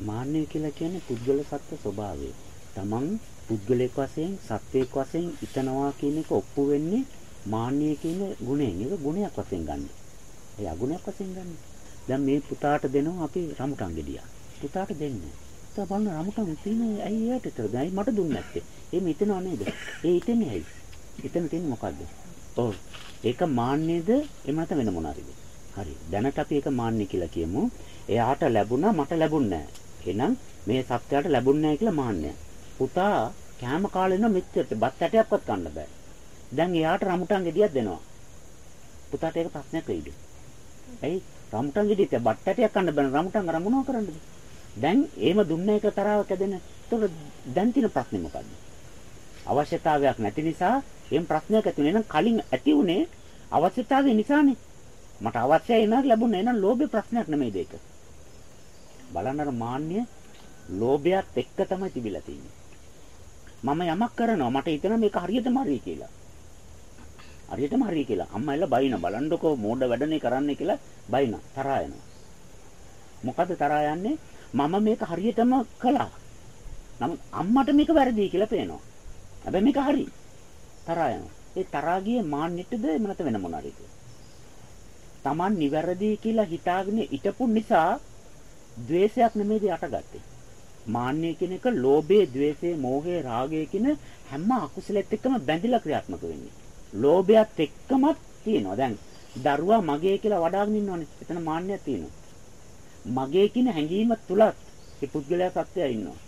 මාන්නය කියලා කියන්නේ පුද්ගල සත්ත්ව ස්වභාවය. Taman පුද්ගලයෙක් වශයෙන් සත්වයෙක් වශයෙන් ඉතනවා කියන එක ඔප්පු වෙන්නේ මාන්නය කියන ගුණයෙන්. ඒක ගුණයක් වශයෙන් ගන්න. ඒ අගුණයක් වශයෙන් ගන්න. දැන් මේ පුතාට දෙනවා අපි රමුටන් ගෙඩියක්. පුතාට දෙන්නේ. පුතා බලන්න රමුටන් තියෙන ඇයි එයාට විතර දැන් මට දුන්නේ නැත්තේ. එහෙම හිතනව නේද? ඒ හිතන්නේ ඇයි? හිතන තියෙන්නේ මොකද්ද? ඔව්. ඒක මාන්නේද එහෙම නැත්නම් වෙන මොනාරිද? හරි. දැනට අපි ඒක මාන්නේ කියලා කියමු. එයාට ලැබුණා මට ලැබුන්නේ නැහැ. එහෙනම් මේ සත්‍යයට ලැබුන්නේ නැහැ කියලා මාන්නය. පුතා කෑම කාලේ ඉන්න මෙච්චරට බත් ඇටයක්වත් කන්න බෑ. දැන් එයාට රමුටන් ගෙඩියක් දෙනවා. පුතාට ඒක ප්‍රශ්නයක් වෙයිද? ඇයි රමුටන් ගෙඩියක් බත් ඇටයක් කන්න බෑ රමුටන් අර මොනව කරන්නද? දැන් එහෙම දුන්න එක තරහව කැදෙන. ඒතකොට දැන් තියෙන ප්‍රශ්නේ මොකද්ද? අවශ්‍යතාවයක් නැති නිසා එහෙම ප්‍රශ්නයක් ඇති වෙන. එහෙනම් කලින් ඇති උනේ අවශ්‍යතාවය නිසානේ. මට අවශ්‍යයි නේද ලැබුණේ. එහෙනම් ලෝභේ ප්‍රශ්නයක් නෙමෙයිද ඒක? බලන්න අර මාන්නය ලෝභයත් එක්ක තමයි තිබිලා තියෙන්නේ. මම යමක් කරනවා මට හිතෙනවා මේක හරියටම හරි කියලා. හරියටම හරි කියලා. අම්මා එල්ල බයින බලන්නකෝ මෝඩ වැඩනේ කරන්නේ කියලා බයින තරහා යනවා. මොකද තරහා යන්නේ? මම මේක හරියටම කළා. නමුත් අම්මට මේක වැරදි කියලා පේනවා. හැබැයි මේක හරි. තරහා යනවා. ඒ තරහා ගියේ මාන්නෙටද එහෙම නැත්නම් වෙන මොනාරිද? Taman නිවැරදි කියලා හිතාගෙන ඉටපු නිසා ද්වේෂයක් නෙමෙයිද යටගත්තේ. මාන්නය කියන එක ලෝභය, ද්වේෂය, මෝහය, රාගය කියන හැම අකුසලෙත් එක්කම බැඳිලා ක්‍රියාත්මක වෙන්නේ. ලෝභයත් එක්කම තියෙනවා. දැන් දරුවා මගේ කියලා වඩාගෙන ඉන්නවනේ. එතන මාන්නයක් තියෙනවා. මගේ කියන හැඟීම තුලත් ඒ පුද්ගලයා සත්‍යය ඉන්නවා.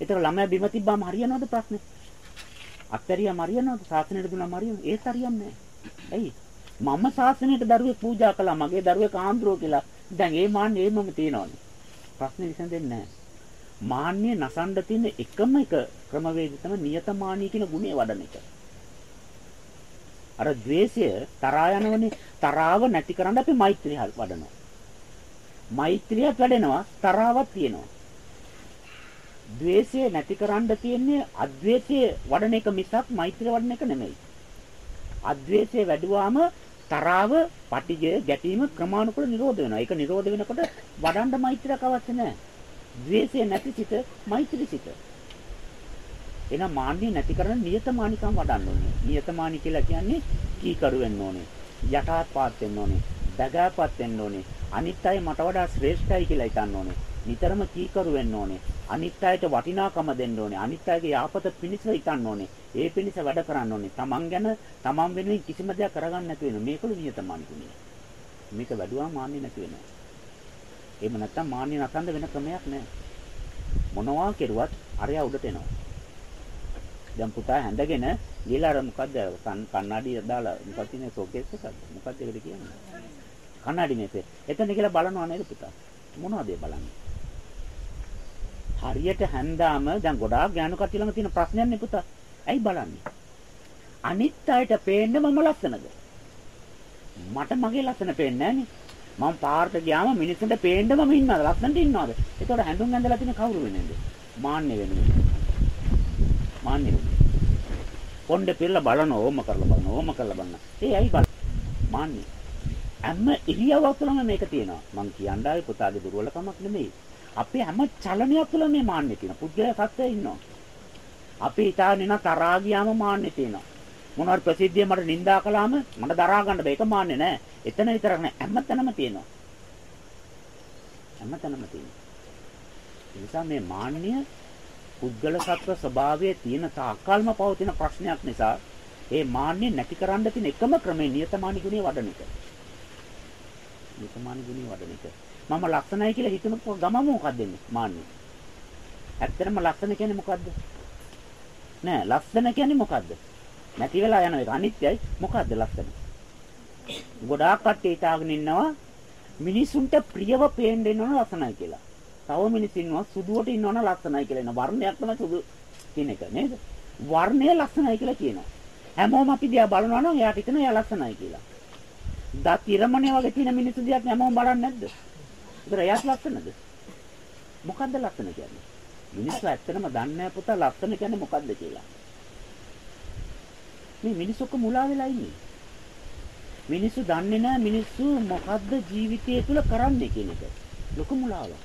ඒතර ළමයා බිම තිබ්බාම හරියනවද ප්‍රශ්නේ? අත්තරියම හරියනවද? සාසනයට දුන්නාම හරියනවද? ඒත් හරියන්නේ නැහැ. ඇයි? මම සාසනයට දරුවෙක් පූජා කළා මගේ දරුවෙක් ආන්දරෝ කියලා. දැන් ඒ මාන්නේ ඒමම තියෙනවනේ. ප්‍රශ්නේ විසඳෙන්නේ නැහැ. මාන්නේ නසන්න තියෙන එකම එක ක්‍රමවේදය තමයි නියතමානී කියන ගුණය වඩන එක. අර द्वේෂය තරහා යනවනේ තරාව නැති කරන්න අපි මෛත්‍රිය වඩනවා. මෛත්‍රියත් වැඩෙනවා තරාවක් තියෙනවා. ද්වේෂය නැති කරන්න තියෙන්නේ අද්වේෂය වඩන එක මිසක් මෛත්‍රිය වඩන එක නෙමෙයි. අද්වේෂය වැඩුවාම තරාව, පටිඝය, ගැටීම ක්‍රමානුකූල නිරෝධ වෙනවා. ඒක නිරෝධ වෙනකොට වඩන්න මෛත්‍රියක් අවශ්‍ය නැහැ. ද්වේෂය නැති සිත මෛත්‍රී සිත. එහෙනම් මාන්නේ නැති කරන නියතමානිකම් වඩන්න ඕනේ. නියතමානි කියලා කියන්නේ කීකරු වෙන්න ඕනේ. යටාත්පාත් වෙන්න ඕනේ. දගාපත් වෙන්න ඕනේ. අනිත් අය මට වඩා ශ්‍රේෂ්ඨයි කියලා හිතන්න ඕනේ. නිතරම කීකරු වෙන්න ඕනේ. අනිත් අයට වටිනාකම දෙන්න ඕනේ. අනිත් අයගේ යාපත පිණිස හිතන්න ඕනේ. ඒ පිණිස වැඩ කරන්න ඕනේ. Taman ගැන Taman වෙනුවෙන් කිසිම දෙයක් කරගන්න නැති වෙනවා. මේකළු නියතමානි ගුණය. මේක වැඩුවා මාන්නේ නැති වෙනවා. එහෙම නැත්තම් මාන්නේ නැසඳ වෙන ක්‍රමයක් නැහැ. මොනවා කෙරුවත් අරයා උඩට එනවා. දැන් පුතා හැඳගෙන ගිහලා අර මොකද්ද කන්නඩිය දාලා මොකක්ද කියන්නේ ෂෝකේස් එකක්ද මොකක්ද ඒකට කියන්නේ කන්නඩි මේසේ එතන කියලා බලනවා නේද පුතා මොනවද ඒ බලන්නේ හරියට හැන්දාම දැන් ගොඩාක් ඥාන කට්ටිය ළඟ තියෙන ප්‍රශ්නයක් නේ පුතා. ඇයි බලන්නේ? අනිත් අයට පේන්න මම ලස්සනද? මට මගේ ලස්සන පේන්නේ නැහනේ. මම පාරට ගියාම මිනිස්සුන්ට පේන්න මම ඉන්නවද? ලස්සනට ඉන්නවද? ඒතකොට හැඳුම් ඇඳලා තියෙන කවුරු වෙනේද? මාන්නේ වෙන්නේ මාන්නේ වෙන්නේ පොණ්ඩේ පෙරලා බලන ඕම කරලා බලන ඕම කරලා බලන. ඒ ඇයි බල මාන්නේ. හැම ඉරියව්වක් තුළම මේක තියෙනවා. මං කියන්නේ පුතාගේ දුර්වලකමක් නෙමෙයි. අපේ හැම චලනයක් තුළ මේ මාන්නේ තියෙනවා. පුද්ගලයා සත්‍යය ඉන්නවා. අපි හිතාගෙන ඉන්න තරහා ගියාම මාන්නේ තියෙනවා. මොනවාරි ප්‍රසිද්ධිය මට නිඳා කළාම මට දරා ගන්න බෑ. ඒක මාන්නේ නෑ. එතන විතරක් නෑ. හැමතැනම තියෙනවා. හැමතැනම තියෙනවා. ඒ නිසා මේ මාන්නය පුද්ගල සත්ව ස්වභාවයේ තියෙන තාක්කල්ම පවතින ප්‍රශ්නයක් නිසා ඒ මාන්නේ නැති කරන්න තියෙන එකම ක්‍රමය නියතමානි ගුණය වඩන එක. නියතමානි ගුණය වඩන එක. මම ලක්ෂණයි කියලා හිතන ගමම මොකක්ද වෙන්නේ? මාන්නේ. ඇත්තටම ලක්ෂණ කියන්නේ මොකද්ද? නෑ ලක්ෂණ කියන්නේ මොකද්ද? නැති වෙලා යන එක අනිත්‍යයි. මොකද්ද ලක්ෂණ? ගොඩාක් කට්ටිය හිතාගෙන ඉන්නවා මිනිසුන්ට ප්‍රියව පේන්න ඉන්නවන ලක්ෂණයි කියලා. තව මිනිස්සු ඉන්නවා සුදුවට ඉන්නවන ලස්සනයි කියලා එනවා. වර්ණයක් තමයි සුදු කියන එක නේද? වර්ණය ලස්සනයි කියලා කියනවා. හැමෝම අපි දිහා බලනවා නම් එයාට හිතෙනවා එයා ලස්සනයි කියලා. දත් ඉරමණේ වගේ තියෙන මිනිස්සු දිහා හැමෝම බලන්නේ නැද්ද? ඒතර එයාත් ලස්සනද? මොකද්ද ලස්සන කියන්නේ? මිනිස්සු ඇත්තටම දන්නේ නැහැ පුතා ලස්සන කියන්නේ මොකද්ද කියලා. මේ මිනිස්සුක මුලා වෙලා ඉන්නේ. මිනිස්සු දන්නේ නැහැ මිනිස්සු මොකද්ද ජීවිතය තුළ කරන්නේ කියන එක. ලොකු මුලාවක්.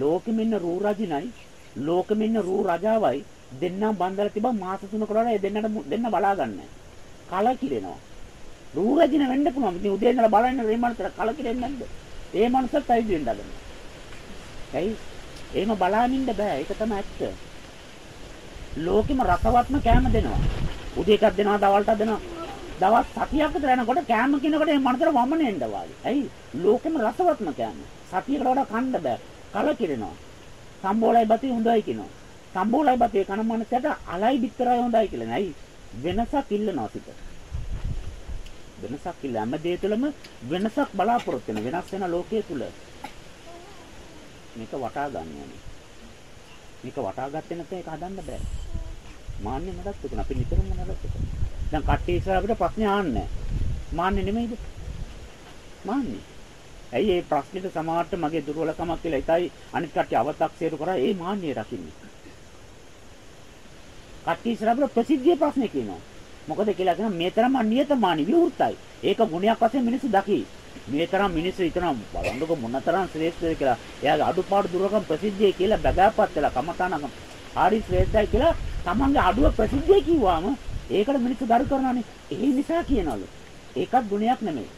ලෝකෙම ඉන්න රූ රජිනයි ලෝකෙම ඉන්න රූ රජාවයි දෙන්නම් බන්දලා තිබා මාස තුනකට වඩා ඒ දෙන්නට දෙන්න බලාගන්නේ. කලකිරෙනවා. රූ රජින වෙන්න පුළුවන්. ඉතින් උදේ ඉඳලා බලන්න මේ මනසට කලකිරෙන්නේ නැද්ද? ඒ මනසත් අයිති වෙන්න ගන්න. ඇයි? එහෙම බලාමින්න බෑ. ඒක තමයි ඇත්ත. ලෝකෙම රසවත්ම කෑම දෙනවා. උදේ එකක් දෙනවා, දවල්ටක් දෙනවා. දවස් 7ක් විතර යනකොට කෑම කිනකොට මේ මනසට වමනෙ එන්න වාගේ. ඇයි? ලෝකෙම රසවත්ම කෑම. සතියකට වඩා කන්න බෑ. කලකිරෙනවා. සම්බෝලයි බතේ හොඳයි කියනවා. සම්බෝලයි බතේ කන මනසට අලයි බිත්තරයි හොඳයි කියලා නයි. වෙනසක් ඉල්ලනවා සිත. වෙනසක් ඉල්ල හැම දේ තුළම වෙනසක් බලාපොරොත්තු වෙන වෙනස් වෙන ලෝකයේ තුල මේක වටා ගන්න ඕනේ. මේක වටා ගත්තේ නැත්නම් ඒක හදන්න බෑ. මාන්නේ නඩත්තු කරන අපි නිතරම නඩත්තු කරනවා. දැන් කට්ටිය ඉස්සර අපිට ප්‍රශ්න ආන්නේ මාන්නේ නෙමෙයිද? මාන්නේ. ඇයි මේ ප්‍රශ්නෙට සමාර්ථ මගේ දුර්වලකමක් කියලා ඉතයි අනිත් කට්ටිය අව탁සේරු කරා ඒ මාන්නේ රකින්නේ. කට්ටිය ඉස්සර අපිට ප්‍රසිද්ධිය ප්‍රශ්නේ කියනවා. මොකද කියලා කියන මේ තරම් අනියතමානී විවෘතයි. ඒක ගුණයක් වශයෙන් මිනිස්සු දකි. මේ තරම් මිනිස්සු හිතනවා බලන්නකො මොනතරම් ශ්‍රේෂ්ඨද කියලා. එයාගේ අඩුපාඩු දුරකම් ප්‍රසිද්ධිය කියලා බගාපත් වෙලා කමතානක හරි ශ්‍රේෂ්ඨයි කියලා තමන්ගේ අඩුව ප්‍රසිද්ධිය කිව්වාම ඒකට මිනිස්සු දරු කරනවානේ. ඒ නිසා කියනවලු. ඒකත් ගුණයක් නෙමෙයි.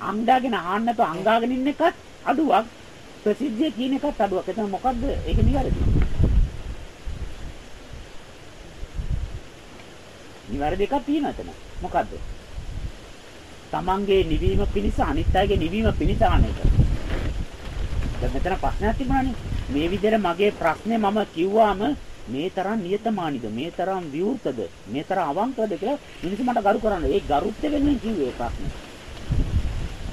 අංගාගෙන ආන්න නැතුව අංගාගෙන ඉන්න එකත් අඩුවක්. ප්‍රසිද්ධිය කියන එකත් අඩුවක්. එතන මොකද්ද? ඒක නිවැරදි. නිවැරදි එකක් තියෙනවා එතන. මොකද්ද? තමන්ගේ නිවීම පිණිස අනිත් අයගේ නිවීම පිණිස ආන එක. දැන් මෙතන ප්‍රශ්නයක් තිබුණානේ. මේ විදිහට මගේ ප්‍රශ්නේ මම කිව්වාම මේ තරම් නියතමානිද මේ තරම් විවෘතද මේ තරම් අවංකද කියලා මිනිස්සු මට ගරු කරන්නේ. ඒ ගරුත්ව වෙනුවෙන් කිව්වේ ප්‍රශ්නේ.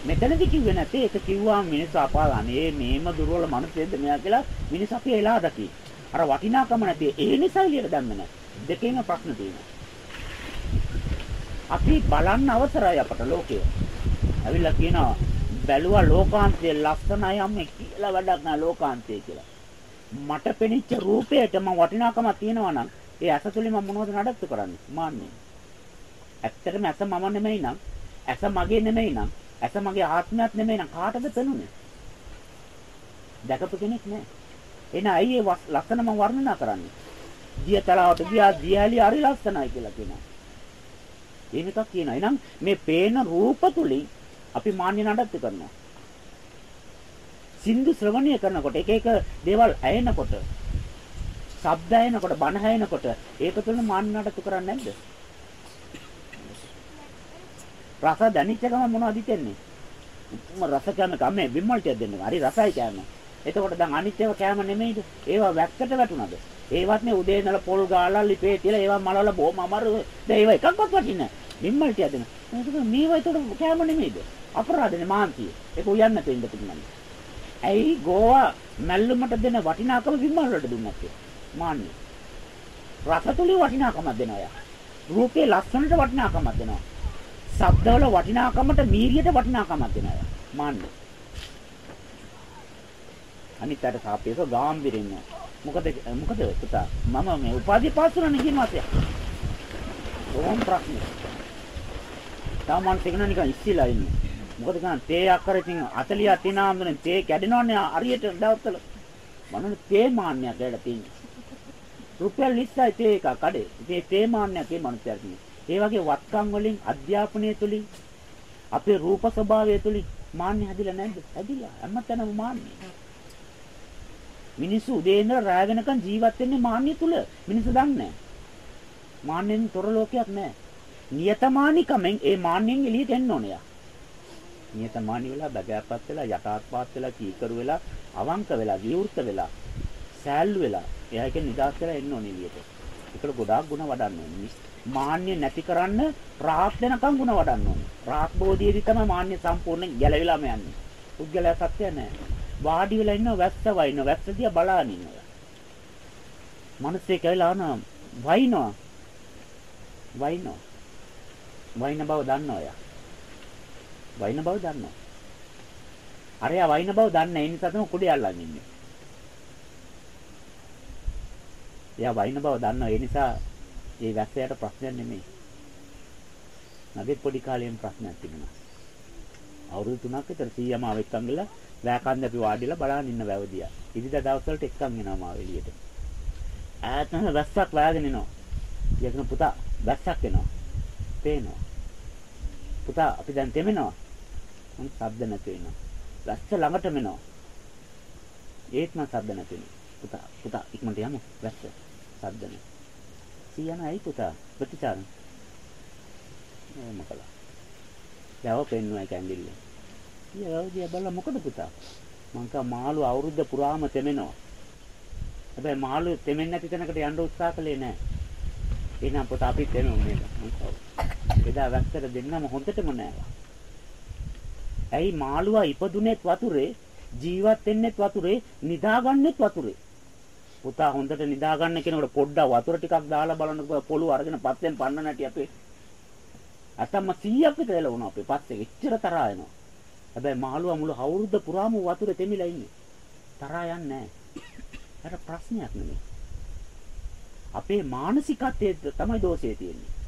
මෙතනදි කිව්වේ නැත්තේ ඒක කිව්වාම මිනිස්සු අපාගන්නේ මේම දුර්වල මනුස්සයෙක්ද මෙයා කියලා මිනිස්සු අපි එලා දකි. අර වටිනාකම නැති ඒ නිසා එළියට දැම්මේ නැහැ. දෙකේම ප්‍රශ්න තියෙනවා. අපි බලන්න අවසරයි අපට ලෝකය. ඇවිල්ලා කියනවා බැලුවා ලෝකාන්තය ලස්සනයි අම්මේ කියලා වැඩක් නෑ ලෝකාන්තය කියලා. මට පෙනිච්ච රූපයට මම වටිනාකමක් තියෙනවා නම් ඒ ඇස තුලින් මම මොනවද නඩත්තු කරන්නේ? මාන්නේ. ඇත්තටම ඇස මම නෙමෙයි නම් ඇස මගේ නෙමෙයි නම් ඇස මගේ ආත්මයක් නෙමෙයි නම් කාටද පෙනුනේ? දැකපු කෙනෙක් නෑ. එන අයියේ ලස්සන මම වර්ණනා කරන්නේ. දිය තලාවට ගියා දියැලි හරි ලස්සනයි කියලා කියනවා. එහෙම එකක් කියනවා. එහෙනම් මේ පේන රූප තුලින් අපි මාන්‍ය නඩත්තු කරනවා. සින්දු ශ්‍රවණය කරනකොට එක එක දේවල් ඇයෙනකොට, ශබ්ද ඇයෙනකොට, බණ ඇයෙනකොට ඒක තුළ මාන්‍ය නඩත්තු කරන්නේ නැද්ද? රස දැනෙච්ච ගමන් මොනවද හිතෙන්නේ? උතුම් රස කෑම කන්නේ බිම්මල්ටියක් දෙන්න. හරි රසයි කෑම. එතකොට දැන් අනිත් ඒවා කෑම නෙමෙයිද? ඒවා වැක්කට වැටුණාද? ඒවත් නේ උදේ ඉඳලා පොල් ගාලා ලිපේ තියලා ඒවා මලවල බොහොම අමාරු. දැන් ඒවා එකක්වත් වටින්නේ නැහැ. බිම්මල්ටිය දෙන. ඒක මේවා ඒතකොට කෑම නෙමෙයිද? අපරාධනේ මාන්තිය. ඒක උයන්න නැතුව ඉන්න තිබුණා. ඇයි ගෝවා මැල්ලුමට දෙන වටිනාකම බිම්මල් වලට දුන්නත් මාන්නේ. රසතුලි වටිනාකමක් දෙනවා යා. රූපේ ලස්සනට වටිනාකමක් දෙනවා. ශබ්දවල වටිනාකමට මීරියට වටිනාකමක් දෙනවා යා. මාන්නේ. අනිත් අයට සාපේක්ෂව ගාම්භීරින් මොකද මොකද පුතා මම මේ උපාධිය පාස් වුණා නේ කියන ඕම් ප්‍රශ්නේ. තාම මන් තේකන නිකන් ඉස්සිලා ඉන්නේ. මොකද ගන්න තේ අක්කර ඉතින් 40 තිනාම්දුනේ තේ කැඩෙනවනේ හරියට දවස්වල. මනෝනේ තේ මාන්නයක් ඇවිල්ලා තියෙන්නේ. රුපියල් 20යි තේ එක කඩේ. ඉතින් තේ මාන්නයක් ඒ මනුස්සයාට තියෙන්නේ. ඒ වගේ වත්කම් වලින් අධ්‍යාපනය තුලින් අපේ රූප ස්වභාවය තුලින් මාන්නේ හැදිලා නැද්ද? හැදිලා. හැමතැනම මාන්නේ. මිනිස්සු උදේ ඉඳලා රාය වෙනකන් ජීවත් වෙන්නේ මාන්නේ තුල. මිනිස්සු දන්නේ නැහැ. මාන්නෙන් තොර ලෝකයක් නැහැ. නියතමානිකමෙන් ඒ මාන්නෙන් එළියට එන්න ඕනේ. නියතමානි වෙලා බගෑපත් වෙලා යටාත්පාත් වෙලා කීකරු වෙලා අවංක වෙලා විවෘත වෙලා සෑල්ලු වෙලා එයා එක නිදාස් වෙලා එන්න ඕනේ එළියට. ඒකට ගොඩාක් ಗುಣ වඩන්න ඕනේ. මාන්‍ය නැති කරන්න රාහත් වෙනකම් ಗುಣ වඩන්න ඕනේ. රාහත් බෝධියේදී තමයි මාන්‍ය සම්පූර්ණයෙන් ගැලවිලාම යන්නේ. පුද්ගලයා සත්‍ය නැහැ. වාඩි වෙලා ඉන්න වැස්ස වයින්න වැස්ස දිහා බලාගෙන ඉන්නවා. මිනිස්සේ කියලා අහනවා වයින්නවා. වයින්නවා. වයින් බව දන්නවා එයා. වයින් බව දන්නවා. අරයා වයින් බව දන්නේ ඒ නිසා තමයි කුඩේ අල්ලන් ඉන්නේ. එයා වයින් බව දන්නවා ඒ නිසා ඒ වැස්සයට ප්‍රශ්නයක් නෙමෙයි. නගේ පොඩි කාලේම ප්‍රශ්නයක් තිබුණා. අවුරුදු 3ක් විතර සීයා මාව එක්කන් ගිහලා වැකන්ද අපි වාඩිලා බලන් ඉන්න වැවදියා. ඉදිරියට දවස් වලට එක්කන් එනවා මාව එළියට. ඈතන වැස්සක් වැගෙන එනවා. කියනවා පුතා වැස්සක් එනවා. පේනවා. පුතා අපි දැන් තෙමෙනවා. මම ශබ්ද නැති වෙනවා. වැස්ස ළඟටම එනවා. ඒත් මම ශබ්ද නැති වෙනවා. පුතා පුතා ඉක්මනට යමු වැස්ස. ශබ්ද නැහැ. සීයන ඇයි පුතා ප්‍රතිචාර. එහෙම කළා. යව පෙන්නුවා කැන්ඩිල්ල. ඊයව දිහා බලලා මොකද පුතා? මං කා මාළු අවුරුද්ද පුරාම තෙමෙනවා. හැබැයි මාළු තෙමෙන්නේ නැති තැනකට යන්න උත්සාහ කළේ නැහැ. එහෙනම් පුතා අපි තෙමෙන්නේ නේද? එදා වැස්සට දෙන්නම හොඳටම නෑවා. ඇයි මාළුවා ඉපදුනේත් වතුරේ ජීවත් වෙන්නෙත් වතුරේ නිදාගන්නෙත් වතුරේ. පුතා හොඳට නිදාගන්න කෙනෙකුට පොඩ්ඩක් වතුර ටිකක් දාලා බලනකොට පොළු අරගෙන පස්සෙන් පන්න නැටි අපේ අතම්ම 100ක් විතර එළවුණා අපේ පස්සේ එච්චර තරහා එනවා. හැබැයි මාළුවා මුළු අවුරුද්ද පුරාම වතුරේ තෙමිලා ඉන්නේ. තරහා යන්නේ නැහැ. ඒක ප්‍රශ්නයක් නෙමෙයි. අපේ මානසිකත්වයේ තමයි දෝෂය තියෙන්නේ.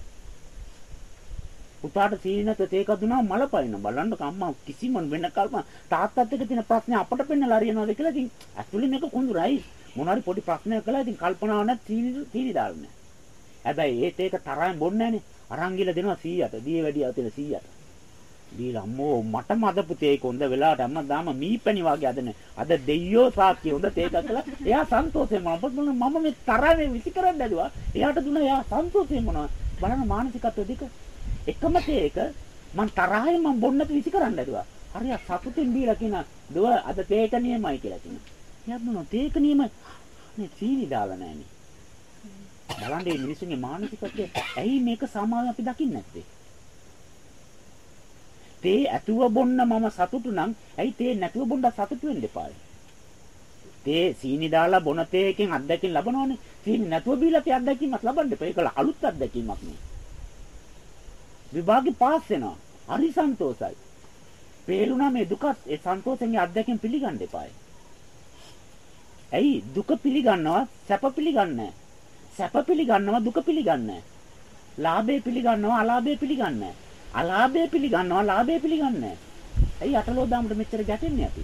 පුතාට සීනත තේක දුනා මල පයින්න බලන්න අම්මා කිසිම වෙන කල්ප තාත්තත් එක්ක තියෙන ප්‍රශ්නේ අපට පෙන්නලා හරියනවාද කියලා ඉතින් ඇතුළේ මේක කුඳුරයි මොනවාරි පොඩි ප්‍රශ්නයක් කළා ඉතින් කල්පනාවක් නැත් තීනි තීනි දාන්නේ හැබැයි ඒත් ඒක තරහෙන් බොන්නේ නැහනේ අරන් ගිහලා දෙනවා 100ට. දියේ වැඩි අවතන 100ට. දීලා අම්මෝ මට මද පුතේ ඒක හොඳ වෙලාවට අම්මා දාම මීපැණි වගේ අදන. අද දෙයියෝ සාක්කිය හොඳ තේකක් කළා. එයා සන්තෝෂයෙන් මම මම මේ තරමේ විසි කරන්න ඇදුවා. එයාට දුන්නා එයා සන්තෝෂයෙන් මොනවා. බලන්න මානසිකත්ව දෙක එකම තේක මං තරහින් මං බොන්නත් විසි කරන්න ඇදුවා. හරිය සතුටින් දීලා කියන දුව අද තේක නියමයි කියලා කියනවා. එයා මොනවා තේක නියමයි. නේ සීනි දාලා නැහනේ. බලන්න මේ මිනිස්සුන්ගේ මානසිකත්වය ඇයි මේක සමාවෙන් අපි දකින්නේ නැත්තේ? තේ ඇතුව බොන්න මම සතුටු නම් ඇයි තේ නැතුව බොන්න සතුටු වෙන්න එපායි? තේ සීනි දාලා බොන තේකින් අත්දැකීම් ලබනවනේ. සීනි නැතුව බීලා තේ අත්දැකීමක් ලබන්න එපා. ඒක අලුත් අත්දැකීමක් නේ. විභාගේ පාස් වෙනවා. හරි සන්තෝසයි. පේරුණා මේ දුක ඒ සන්තෝෂෙන්ගේ අත්දැකීම් පිළිගන්න එපායි. ඇයි දුක පිළිගන්නවා සැප පිළිගන්නේ නැහැ. සැප පිළිගන්නවා දුක පිළිගන්නේ ලාභය පිළිගන්නවා අලාභය පිළිගන්නේ අලාභය පිළිගන්නවා ලාභය පිළිගන්නේ ඇයි අටලෝ දාමුට මෙච්චර ගැටෙන්නේ අපි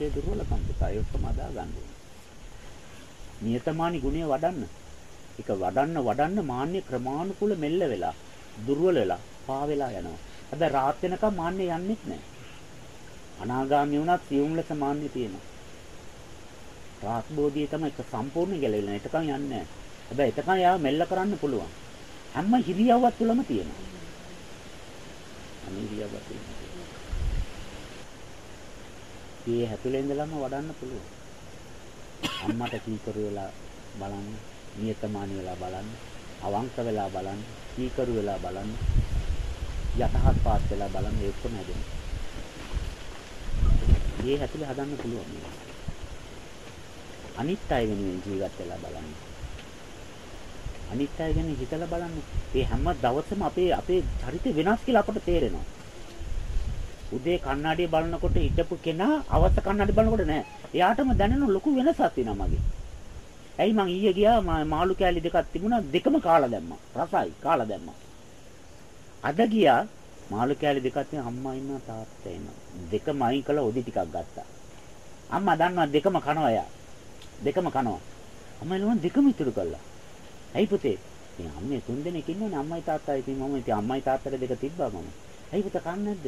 ඒ දුර්වලකම් පුතා ඒක මදා ගන්න නියතමානි ගුණය වඩන්න ඒක වඩන්න වඩන්න මාන්නේ ක්‍රමානුකූල මෙල්ල වෙලා දුර්වල වෙලා පා වෙලා යනවා අද රාත් වෙනකම් මාන්නේ යන්නෙත් නැහැ අනාගාමී වුණත් සියුම් ලෙස මාන්නේ තියෙනවා රාස්බෝධිය තමයි ඒක සම්පූර්ණ ගැලවිලා එතකන් යන්නේ නැහැ. හැබැයි එතකන් යාව මෙල්ල කරන්න පුළුවන්. හැම හිරියව්වක් තුලම තියෙනවා. හැම හිරියව්වක් තුලම තියෙනවා. මේ හැතුලේ ඉඳලම වඩන්න පුළුවන්. අම්මට කීකරු වෙලා බලන්න, නියතමානී වෙලා බලන්න, අවංක වෙලා බලන්න, කීකරු වෙලා බලන්න, යටහත් පාත් වෙලා බලන්න ඒක ඔක්කොම හැදෙනවා. මේ හැතුලේ හදන්න පුළුවන්. අනිත් අය වෙනුවෙන් ජීවත් වෙලා බලන්න. අනිත් අය ගැන හිතලා බලන්න. මේ හැම දවසම අපේ අපේ චරිත වෙනස් කියලා අපට තේරෙනවා. උදේ කන්නඩිය බලනකොට හිටපු කෙනා අවස කන්නඩිය බලනකොට නෑ. එයාටම දැනෙන ලොකු වෙනසක් තියෙනවා මගේ. ඇයි මං ඊයේ ගියා මාළු කෑලි දෙකක් තිබුණා දෙකම කාලා දැම්මා. රසයි කාලා දැම්මා. අද ගියා මාළු කෑලි දෙකක් තියෙන අම්මා ඉන්නවා තාත්තා ඉන්නවා. දෙකම අයින් කළා ඔදි ටිකක් ගත්තා. අම්මා දන්නවා දෙකම කනවා එයා. දෙකම කනවා. අම්මයි ලෝන් දෙකම ඉතුරු කළා. ඇයි පුතේ? ඉතින් අම්මේ තුන් දෙනෙක් ඉන්නවනේ අම්මයි තාත්තයි. ඉතින් මම ඉතින් අම්මයි තාත්තට දෙක තිබ්බා මම. ඇයි පුතා කන්නේ නැද්ද?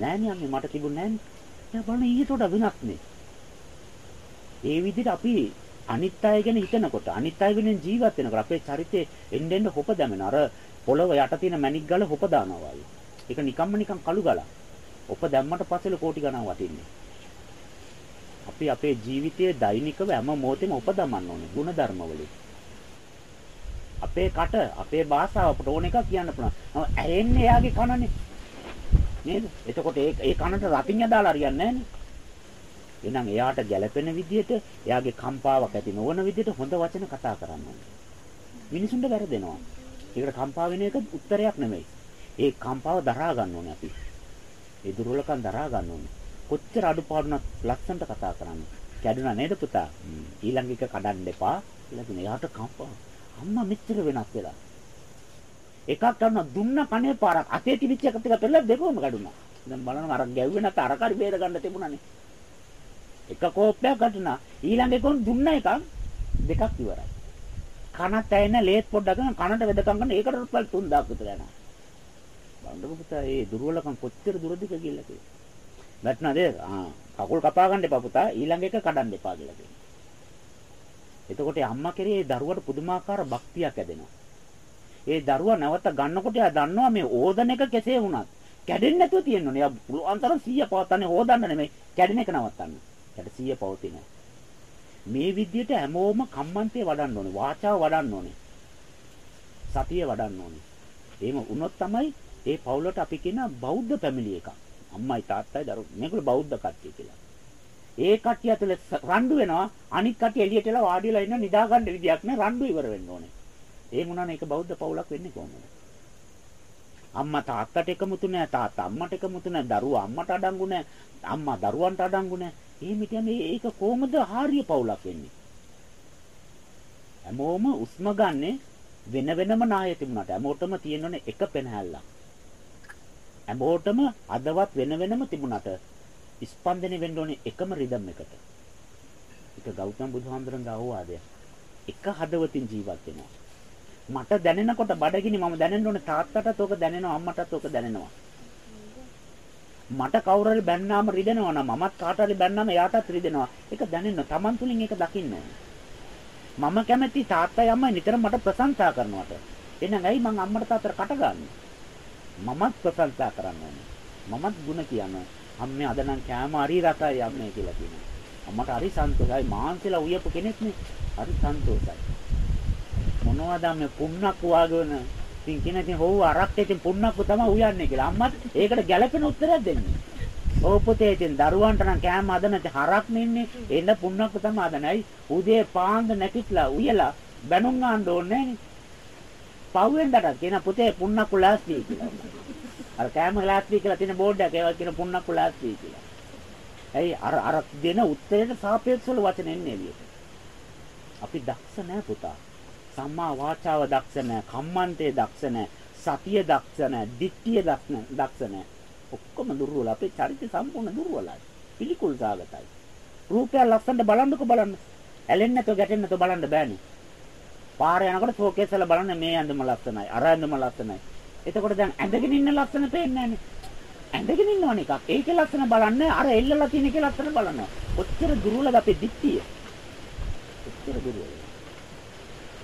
නෑනේ අම්මේ මට තිබුණේ නෑනේ. යා බලන්න ඊට වඩා වෙනස් නේ. ඒ විදිහට අපි අනිත් අය ගැන හිතනකොට අනිත් අය වෙනුවෙන් ජීවත් වෙනකොට අපේ චරිතේ එන්න එන්න හොප දැමෙන අර පොළව යට තියෙන මැණික් ගල හොප දානවා වගේ. ඒක නිකම්ම නිකම් කළු ගලක්. ඔප දැම්මට පස්සේ කෝටි ගණන් වටින්නේ. අපි අපේ ජීවිතයේ දෛනිකව හැම මොහොතෙම උපදමන්න ඕනේ ಗುಣ ධර්ම වලින්. අපේ කට, අපේ භාෂාව අපට ඕන එකක් කියන්න පුළුවන්. ඇහෙන්නේ එයාගේ කනනේ. නේද? එතකොට ඒ ඒ කනට රතිඤ්ඤ දාලා හරියන්නේ නැහනේ. එහෙනම් එයාට ගැළපෙන විදිහට, එයාගේ කම්පාවක් ඇති නොවන විදිහට හොඳ වචන කතා කරන්න ඕනේ. මිනිසුන්ට වැරදෙනවා. ඒකට කම්පා වෙන එක උත්තරයක් නෙමෙයි. ඒ කම්පාව දරා ගන්න ඕනේ අපි. ඒ දුර්වලකම් දරා ගන්න ඕනේ. කොච්චර අඩුපාඩුනක් ලස්සනට කතා කරන්නේ. කැඩුනා නේද පුතා? ඊළඟ එක කඩන්න එපා. කියන. එයාට කම්පා. අම්මා මෙච්චර වෙනස් වෙලා. එකක් කරන දුන්න කනේ පාරක් අතේ තිබිච්ච එක පෙරලා දෙකම කඩුනා. දැන් බලන්න අර ගැව්වේ නැත්නම් අර කරි බේර ගන්න තිබුණානේ. එක කෝප්පයක් ගන්නා ඊළඟ එකෙන් දුන්න එකක් දෙකක් ඉවරයි. කනත් ඇයෙන ලේත් පොඩ්ඩක් ගන්න කනට වෙදකම් ගන්න ඒකට රුපියල් 3000ක් විතර යනවා. බලන්නකො පුතා මේ දුර්වලකම් කොච්චර දුරදික කියලා කිව්වා. වැටුණාද? ආ කකුල් කපා ගන්න එපා පුතා ඊළඟ එක කඩන්න එපා කියලා කියනවා. එතකොට අම්මා කෙරේ දරුවට පුදුමාකාර භක්තියක් ඇදෙනවා. ඒ දරුවා නැවත ගන්නකොට එයා දන්නවා මේ ඕදන එක කෙසේ වුණත් කැඩෙන්නේ නැතුව තියෙන්න ඕනේ. එයා පුළුවන් තරම් 100 පවත්තන්නේ හොදන්න නෙමෙයි කැඩෙන එක නවත්තන්න. ඊට 100 පවතින. මේ විදිහට හැමෝම කම්මන්තේ වඩන්න ඕනේ. වාචාව වඩන්න ඕනේ. සතිය වඩන්න ඕනේ. එහෙම වුණොත් තමයි ඒ පවුලට අපි කියන බෞද්ධ පැමිණි එකක්. අම්මයි තාත්තයි දරුවෝ මේගොල්ලෝ බෞද්ධ කට්ටිය කියලා. ඒ කට්ටිය ඇතුලේ රණ්ඩු වෙනවා අනිත් කට්ටිය එළියට එලා වාඩි වෙලා ඉන්න නිදා ගන්න විදියක් නෑ රණ්ඩු ඉවර වෙන්න ඕනේ. ඒ මොනවානේ ඒක බෞද්ධ පවුලක් වෙන්නේ කොහොමද? අම්මා තාත්තට එකමුතු නෑ තාත්තා අම්මට එකමුතු නෑ දරුවා අම්මට අඩංගු නෑ අම්මා දරුවන්ට අඩංගු නෑ එහෙම කියන්නේ ඒක කොහොමද ආර්ය පවුලක් වෙන්නේ? හැමෝම උස්ම ගන්නෙ වෙන වෙනම නාය තිබුණාට හැමෝටම තියෙනනේ එක පෙනහැල්ලක්. හැමෝටම අදවත් වෙන වෙනම තිබුණාට ස්පන්දනය වෙන්න ඕනේ එකම රිදම් එකට. ඒක ගෞතම බුදුහාමුදුරන්ගේ අවවාදය. එක හදවතින් ජීවත් වෙනවා. මට දැනෙනකොට බඩගිනි මම දැනෙන්න ඕනේ. තාත්තටත් ඕක දැනෙනවා අම්මටත් ඕක දැනෙනවා. මට කවුරු හරි බැන්නාම රිදෙනවා නම් මමත් කාට හරි බැන්නාම එයාටත් රිදෙනවා. ඒක දැනෙන්න Taman තුලින් ඒක දකින්න මම කැමති තාත්තයි අම්මයි නිතරම මට ප්‍රශංසා කරනවට. එහෙනම් ඇයි මං අම්මට තාත්තට කට ගන්නෙ? මමත් ප්‍රශංසා කරන්න ඕනේ. මමත් ಗುಣ කියනවා. අම්මේ අද නම් කෑම හරි රසයි අම්මේ කියලා කියනවා. අම්මට හරි සන්තෝෂයි. මාන්සලා උයපු කෙනෙක් නේ. හරි සන්තෝෂයි. මොනවද මේ පුන්නක් වාගෙන ඉතින් කියන ඉතින් හොව් අරක් ඉතින් පුන්නක්කු තමයි උයන්නේ කියලා. අම්මත් ඒකට ගැළපෙන උත්තරයක් දෙන්නේ. ඔව් පුතේ ඉතින් දරුවන්ට නම් කෑම හදන හරක් නෙන්නේ. එන්න පුන්නක්කු තමයි හදනයි. උදේ පාන්ද නැතිట్లా උයලා බැනුම් ගන්න ඕනේ නෑනේ. පව්වෙන්දට කියන පුතේ පුන්නක්කු ලෑස්ති කියලා. අර කෑම ලෑස්ති කියලා තියෙන බෝඩ් එක ඒවා කියන පුන්නක්කු ලෑස්ති කියලා. ඇයි අර අර දෙන උත්තරයට සාපේක්ෂව වචන එන්නේ එළියට. අපි දක්ෂ නෑ පුතා. සම්මා වාචාව දක්ෂ නැහැ, කම්මන්තේ දක්ෂ නැහැ, සතිය දක්ෂ නැහැ, දිට්ඨිය දක්ෂ නැහැ. ඔක්කොම දුර්වල. අපේ චරිත සම්පූර්ණ දුර්වලයි. පිළිකුල් සාගතයි. රූපය ලස්සනට බලන්නකො බලන්න. ඇලෙන්නේ නැතුව ගැටෙන්නේ නැතුව බලන්න බෑනේ. පාරේ යනකොට ෂෝකේස් වල බලන්න මේ ඇඳුම ලස්සනයි, අර ඇඳුම ලස්සනයි. එතකොට දැන් ඇඳගෙන ඉන්න ලස්සන පේන්නේ නැහනේ. ඇඳගෙන ඉන්නවනේ එකක්. ඒකේ ලස්සන බලන්නේ අර එල්ලලා තියෙන එකේ ලස්සන බලනවා. ඔච්චර දුර්වලද අපේ දිට්ඨිය. ඔච්චර දුර්වලද.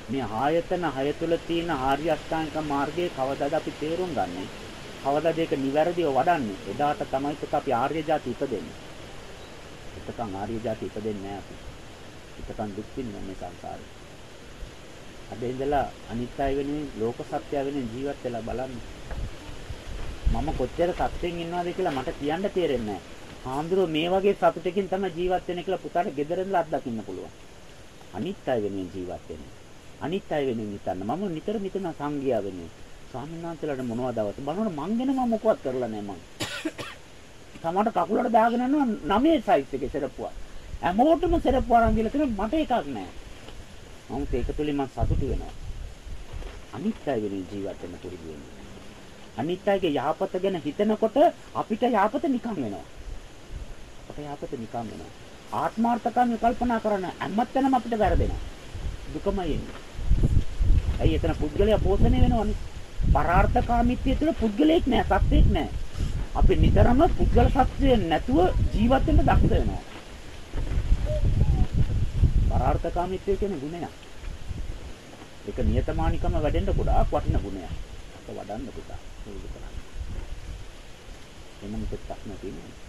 මේ ආයතන හය තුල තියෙන ආර්ය අෂ්ටාංගික මාර්ගයේ කවදාද අපි තේරුම් ගන්නෙ? කවදාද ඒක නිවැරදිව වඩන්නේ? එදාට තමයි පුත අපි ආර්ය જાති ඉපදෙන්නේ. එතකන් ආර්ය જાති ඉපදෙන්නේ නැහැ අපි. එතකන් දුක් විඳින්න මේ සංසාරේ. අද ඉඳලා අනිත්‍යය වෙනුවෙන් ලෝක සත්‍යය වෙනුවෙන් ජීවත් වෙලා බලන්න. මම කොච්චර සත්‍යෙන් ඉන්නවද කියලා මට කියන්න තේරෙන්නේ නැහැ. හාමුදුරුවෝ මේ වගේ සතුටකින් තමයි ජීවත් වෙන්නේ කියලා පුතාට ගෙදර ඉඳලා අත්දකින්න පුළුවන්. අනිත්‍යය වෙනුවෙන් ජීවත් වෙන්නේ. අනිත් අය වෙනුවෙන් හිතන්න. මම නිතර හිතන සංගියා වෙනුවෙන්. ස්වාමීන් වහන්සේලාට මොනවද අවශ්‍ය? බලන්න මං ගැන මම මොකවත් කරලා නැහැ මං. සමහරට කකුලට දාගෙන යනවා නමේ සයිස් එකේ සෙරප්පුවා. හැමෝටම සෙරප්පුවා අරන් දීලා තියෙන මට එකක් නැහැ. මම ඒක තුලින් මම සතුටු වෙනවා. අනිත් අය වෙනුවෙන් ජීවත් වෙන්න පුරුදු වෙන්න. අනිත් අයගේ යහපත ගැන හිතනකොට අපිට යහපත නිකන් වෙනවා. අපේ යහපත නිකන් වෙනවා. ආත්මార్థකම් කල්පනා කරන හැමතැනම අපිට වැරදෙනවා. දුකමයි එන්නේ. ඇයි එතන පුද්ගලයා පෝෂණය වෙනවනේ. පරාර්ථකාමීත්වය තුළ පුද්ගලයෙක් නෑ, සත්වෙක් නෑ. අපි නිතරම පුද්ගල සත්‍යය නැතුව ජීවත් වෙන්න දක්ෂ වෙනවා. පරාර්ථකාමීත්වය කියන්නේ ගුණයක්. ඒක නියතමානිකම වැඩෙන්න ගොඩාක් වටින ගුණයක්. ඒක වඩන්න පුතා. ඒක කරන්න. එන්න මෙතෙක් ප්‍රශ්න තියෙනවා.